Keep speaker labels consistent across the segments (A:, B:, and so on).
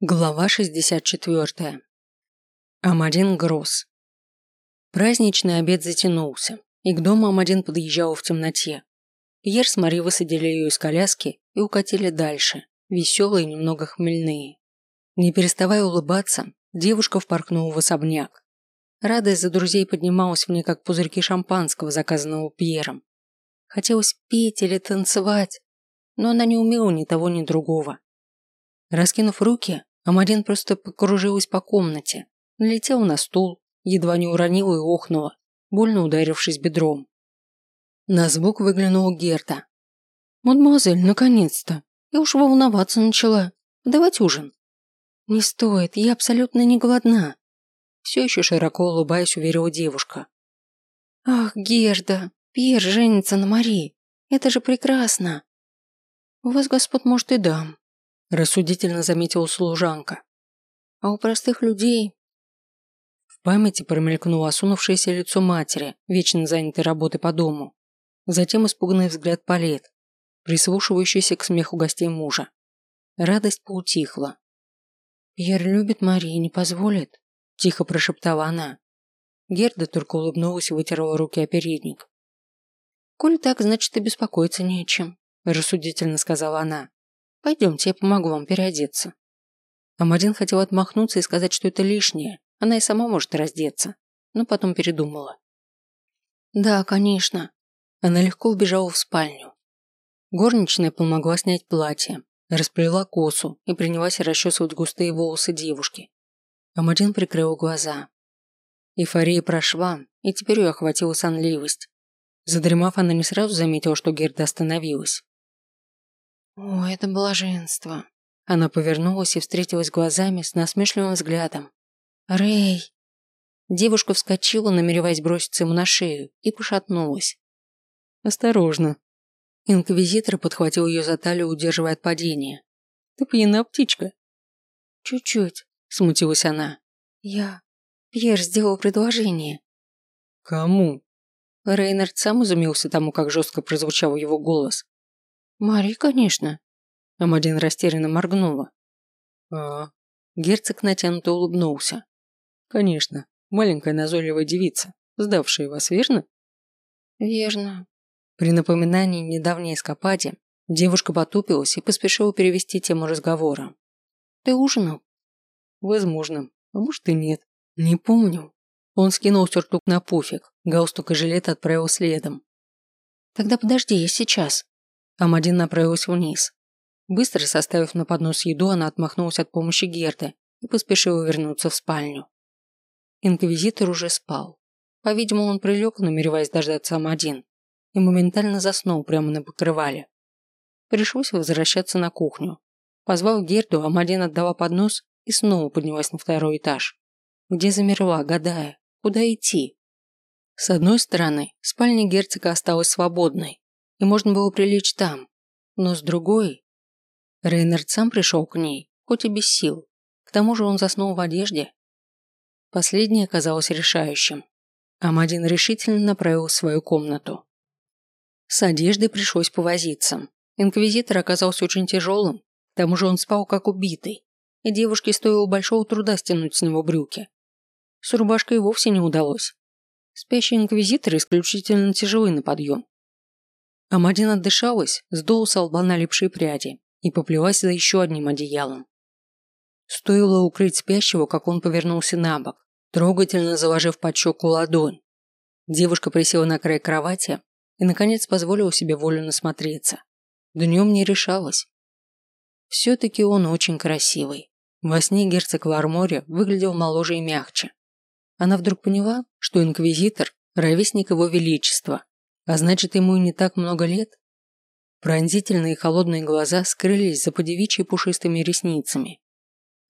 A: Глава 64. Амадин Гросс. Праздничный обед затянулся, и к дому Амадин подъезжал в темноте. Пьер с Мари высадили ее из коляски и укатили дальше, веселые и немного хмельные. Не переставая улыбаться, девушка впоркнула в особняк. Радость за друзей поднималась в ней, как пузырьки шампанского, заказанного Пьером. Хотелось петь или танцевать, но она не умела ни того, ни другого. Раскинув руки, Амадин просто покружилась по комнате, налетела на стул, едва не уронила и охнула, больно ударившись бедром. На звук выглянула Герта. «Мадемуазель, наконец-то! Я уж волноваться начала. Давать ужин». «Не стоит, я абсолютно не голодна», все еще широко улыбаясь, уверила девушка. «Ах, Герда, Пьер женится на Мари. Это же прекрасно!» «У вас, господ, может, и дам», рассудительно заметила служанка. А у простых людей... В памяти промелькнуло осунувшееся лицо матери, вечно занятой работой по дому. Затем испуганный взгляд Палет, прислушивающийся к смеху гостей мужа. Радость поутихла. «Пьер любит Марии, не позволит», – тихо прошептала она. Герда только улыбнулась и вытерла руки о передник. «Коль так, значит, и беспокоиться не о чем», – рассудительно сказала она. Пойдемте, я помогу вам переодеться. Амадин хотел отмахнуться и сказать, что это лишнее. Она и сама может раздеться. Но потом передумала. Да, конечно. Она легко убежала в спальню. Горничная помогла снять платье, расплела косу и принялась расчесывать густые волосы девушки. Амадин прикрыл глаза. Эйфория прошла, и теперь ее охватила сонливость. Задремав, она не сразу заметила, что Герда остановилась. О, это блаженство. Она повернулась и встретилась глазами с насмешливым взглядом. Рэй! Девушка вскочила, намереваясь броситься ему на шею, и пошатнулась. Осторожно. Инквизитор подхватил ее за талию, удерживая от падения. Ты пьяна, птичка? Чуть-чуть, смутилась она. Я... Пьер сделал предложение. Кому? Рейнард сам изумился тому, как жестко прозвучал его голос. «Мари, конечно». Амадин растерянно моргнула. «А...» Герцог натянуто улыбнулся. «Конечно, маленькая назойливая девица, сдавшая вас, верно?» «Верно». При напоминании недавней эскападе девушка потупилась и поспешила перевести тему разговора. «Ты ужинал?» «Возможно, а может и нет. Не помню». Он скинул сюртук на пуфик, галстук и жилет отправил следом. «Тогда подожди, я сейчас». Амадин направился вниз. Быстро составив на поднос еду, она отмахнулась от помощи Герды и поспешила вернуться в спальню. Инквизитор уже спал. По-видимому, он прилег, намереваясь дождаться Амадин, и моментально заснул прямо на покрывале. Пришлось возвращаться на кухню. Позвав Герду, Амадин отдала поднос и снова поднялась на второй этаж, где замерла, гадая, куда идти. С одной стороны, спальня герцога осталась свободной, и можно было прилечь там. Но с другой... Рейнард сам пришел к ней, хоть и без сил. К тому же он заснул в одежде. Последнее оказалось решающим. Амадин решительно направил в свою комнату. С одеждой пришлось повозиться. Инквизитор оказался очень тяжелым, к тому же он спал как убитый, и девушке стоило большого труда стянуть с него брюки. С рубашкой вовсе не удалось. Спящий инквизитор исключительно тяжелый на подъем, Амадин отдышалась, сдула с лба налипшие пряди и поплелась за еще одним одеялом. Стоило укрыть спящего, как он повернулся на бок, трогательно заложив под щеку ладонь. Девушка присела на край кровати и, наконец, позволила себе волю насмотреться. Днем не решалась. Все-таки он очень красивый. Во сне герцог Ларморе выглядел моложе и мягче. Она вдруг поняла, что инквизитор – ровесник его величества, а значит, ему и не так много лет? Пронзительные холодные глаза скрылись за подевичьей пушистыми ресницами.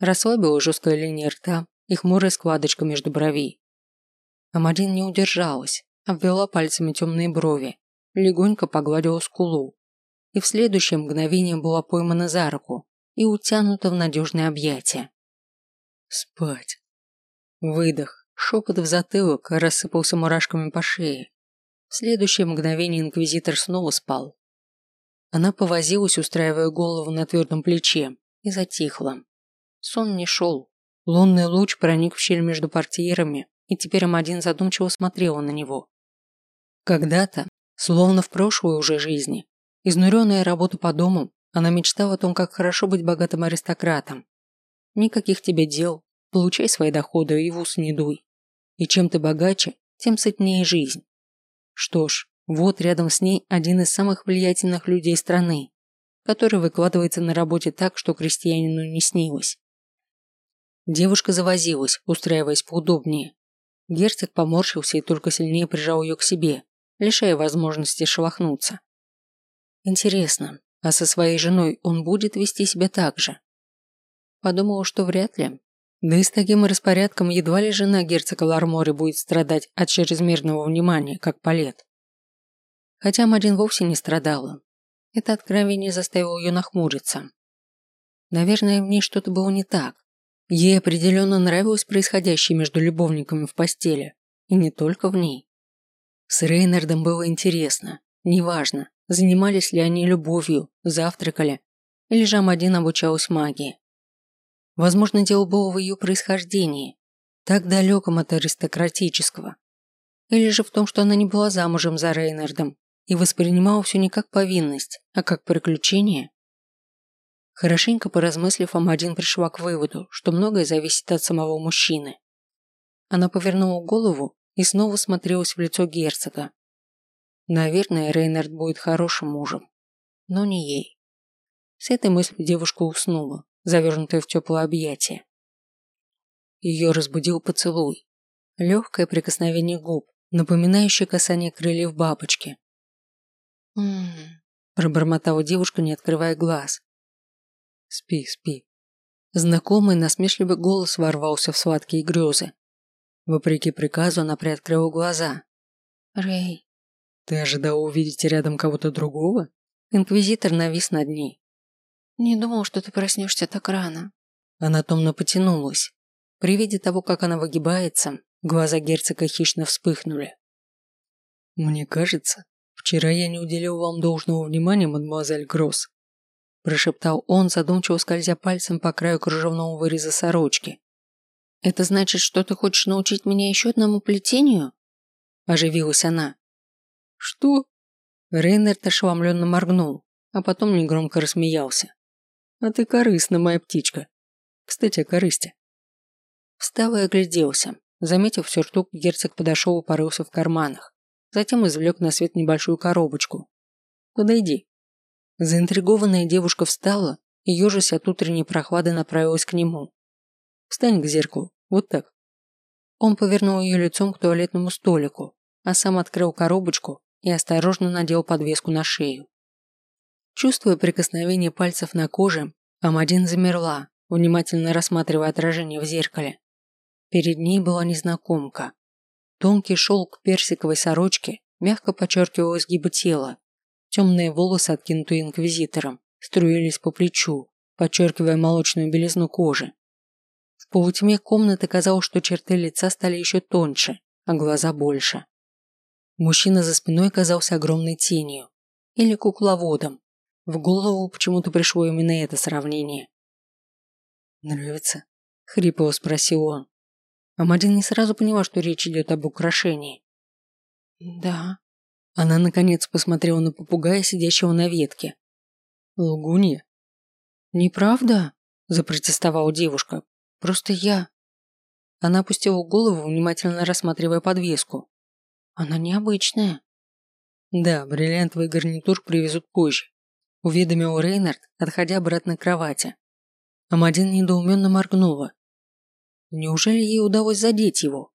A: Расслабила жесткая линия рта и хмурая складочка между бровей. Амадин не удержалась, обвела пальцами темные брови, легонько погладила скулу и в следующее мгновение была поймана за руку и утянута в надежное объятие. Спать. Выдох, шепот в затылок рассыпался мурашками по шее. В следующее мгновение инквизитор снова спал. Она повозилась, устраивая голову на твердом плече, и затихла. Сон не шел. Лунный луч проник в щель между портьерами, и теперь Амадин задумчиво смотрела на него. Когда-то, словно в прошлой уже жизни, изнуренная работа по дому, она мечтала о том, как хорошо быть богатым аристократом. Никаких тебе дел, получай свои доходы и в ус не дуй. И чем ты богаче, тем сытнее жизнь. Что ж, вот рядом с ней один из самых влиятельных людей страны, который выкладывается на работе так, что крестьянину не снилось. Девушка завозилась, устраиваясь поудобнее. Герцог поморщился и только сильнее прижал ее к себе, лишая возможности шелохнуться. Интересно, а со своей женой он будет вести себя так же? Подумала, что вряд ли. Да и с таким распорядком едва ли жена герцога Лармори будет страдать от чрезмерного внимания, как Палет. Хотя Мадин вовсе не страдала. Это откровение заставило ее нахмуриться. Наверное, в ней что-то было не так. Ей определенно нравилось происходящее между любовниками в постели, и не только в ней. С Рейнардом было интересно, неважно, занимались ли они любовью, завтракали, или же Амадин обучалась магии. Возможно, дело было в ее происхождении, так далеком от аристократического. Или же в том, что она не была замужем за Рейнардом и воспринимала все не как повинность, а как приключение. Хорошенько поразмыслив, Амадин пришла к выводу, что многое зависит от самого мужчины. Она повернула голову и снова смотрелась в лицо герцога. Наверное, Рейнард будет хорошим мужем, но не ей. С этой мыслью девушка уснула, завернутая в теплое объятие. Ее разбудил поцелуй. Легкое прикосновение губ, напоминающее касание крыльев бабочки. «М-м-м», пробормотала девушка, не открывая глаз. «Спи, спи». Знакомый насмешливый голос ворвался в сладкие грезы. Вопреки приказу она приоткрыла глаза. «Рэй». «Ты ожидала увидеть рядом кого-то другого?» Инквизитор навис над ней, «Не думал, что ты проснешься так рано». Она томно потянулась. При виде того, как она выгибается, глаза герцога хищно вспыхнули. «Мне кажется, вчера я не уделил вам должного внимания, мадемуазель Гросс», прошептал он, задумчиво скользя пальцем по краю кружевного выреза сорочки. «Это значит, что ты хочешь научить меня еще одному плетению?» Оживилась она. «Что?» Рейнерт ошеломленно моргнул, а потом негромко рассмеялся. А ты корыстна, моя птичка. Кстати, о корысти. Встал и огляделся. Заметив сюртук, герцог подошел и порылся в карманах. Затем извлек на свет небольшую коробочку. «Подойди». Заинтригованная девушка встала и, ежась от утренней прохлады, направилась к нему. «Встань к зеркалу. Вот так». Он повернул ее лицом к туалетному столику, а сам открыл коробочку и осторожно надел подвеску на шею. Чувствуя прикосновение пальцев на коже, Амадин замерла, внимательно рассматривая отражение в зеркале. Перед ней была незнакомка. Тонкий шелк персиковой сорочки мягко подчеркивал изгибы тела. Темные волосы, откинутые инквизитором, струились по плечу, подчеркивая молочную белизну кожи. В полутьме комнаты казалось, что черты лица стали еще тоньше, а глаза больше. Мужчина за спиной казался огромной тенью или кукловодом, в голову почему-то пришло именно это сравнение. «Нравится?» – хрипло спросил он. Амадин не сразу поняла, что речь идет об украшении. «Да». Она, наконец, посмотрела на попугая, сидящего на ветке. «Лгунья?» «Неправда?» – запротестовала девушка. «Просто я...» Она опустила голову, внимательно рассматривая подвеску. «Она необычная». «Да, бриллиантовый гарнитур привезут позже уведомил Рейнард, отходя обратно к кровати. Амадин недоуменно моргнула. Неужели ей удалось задеть его?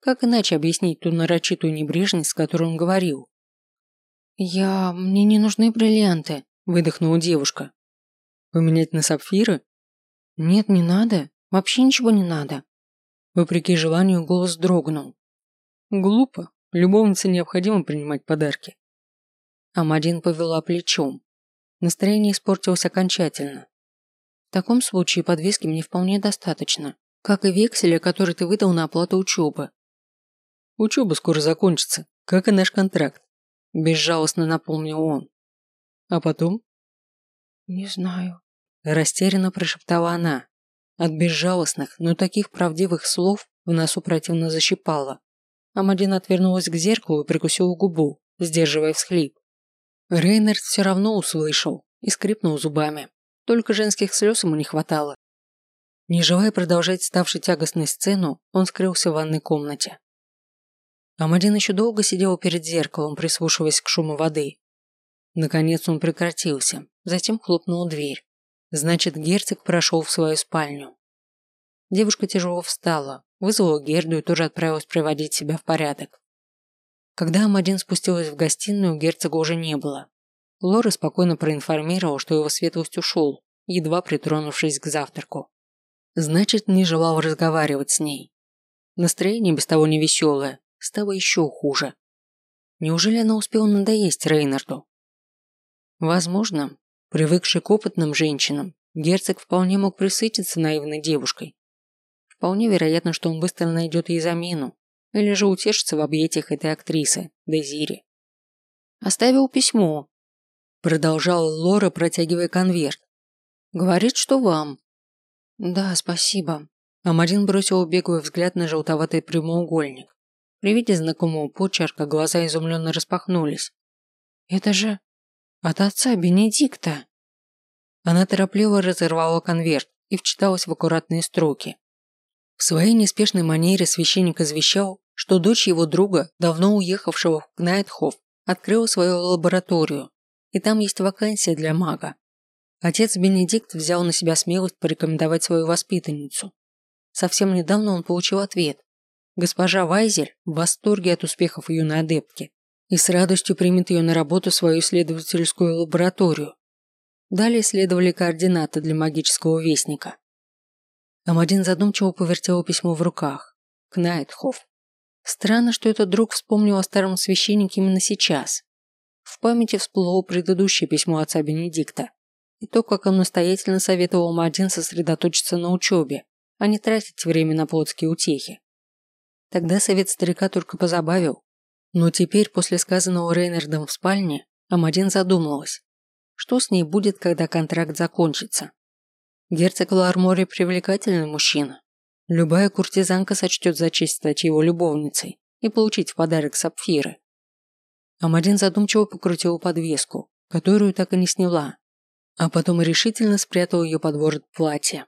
A: Как иначе объяснить ту нарочитую небрежность, с которой он говорил? «Я... мне не нужны бриллианты», – выдохнула девушка. «Поменять на сапфиры?» «Нет, не надо. Вообще ничего не надо». Вопреки желанию голос дрогнул. «Глупо. Любовнице необходимо принимать подарки». Амадин повела плечом. Настроение испортилось окончательно. В таком случае подвески мне вполне достаточно, как и векселя, который ты выдал на оплату учебы. Учеба скоро закончится, как и наш контракт. Безжалостно напомнил он. А потом? Не знаю. Растерянно прошептала она. От безжалостных, но таких правдивых слов в носу противно защипало. Амадин отвернулась к зеркалу и прикусила губу, сдерживая всхлип. Рейнард все равно услышал и скрипнул зубами. Только женских слез ему не хватало. Не желая продолжать ставшей тягостной сцену, он скрылся в ванной комнате. Амадин еще долго сидел перед зеркалом, прислушиваясь к шуму воды. Наконец он прекратился, затем хлопнула дверь. Значит, герцог прошел в свою спальню. Девушка тяжело встала, вызвала Герду и тоже отправилась приводить себя в порядок. Когда Амадин спустилась в гостиную, герцога уже не было. Лора спокойно проинформировал, что его светлость ушел, едва притронувшись к завтраку. Значит, не желал разговаривать с ней. Настроение без того невеселое, стало еще хуже. Неужели она успела надоесть Рейнарду? Возможно, привыкший к опытным женщинам, герцог вполне мог присытиться наивной девушкой. Вполне вероятно, что он быстро найдет ей замену, или же утешится в объятиях этой актрисы, Дезири. «Оставил письмо», – продолжала Лора, протягивая конверт. «Говорит, что вам». «Да, спасибо». Амарин бросил беглый взгляд на желтоватый прямоугольник. При виде знакомого почерка глаза изумленно распахнулись. «Это же от отца Бенедикта!» Она торопливо разорвала конверт и вчиталась в аккуратные строки. В своей неспешной манере священник извещал, что дочь его друга, давно уехавшего в Кнайтхоф, открыла свою лабораторию, и там есть вакансия для мага. Отец Бенедикт взял на себя смелость порекомендовать свою воспитанницу. Совсем недавно он получил ответ, Госпожа Вайзель в восторге от успехов юной адептки и с радостью примет ее на работу в свою исследовательскую лабораторию. Далее следовали координаты для магического вестника. Амадин задумчиво повертел письмо в руках. Кнайтхоф. Странно, что этот друг вспомнил о старом священнике именно сейчас. В памяти всплыло предыдущее письмо отца Бенедикта и то, как он настоятельно советовал Амадин сосредоточиться на учебе, а не тратить время на плотские утехи. Тогда совет старика только позабавил. Но теперь, после сказанного Рейнардом в спальне, Амадин задумалась, что с ней будет, когда контракт закончится. Герцог Лармори привлекательный мужчина. Любая куртизанка сочтет за честь стать его любовницей и получить в подарок сапфиры. Амадин задумчиво покрутил подвеску, которую так и не сняла, а потом решительно спрятал ее под ворот платья.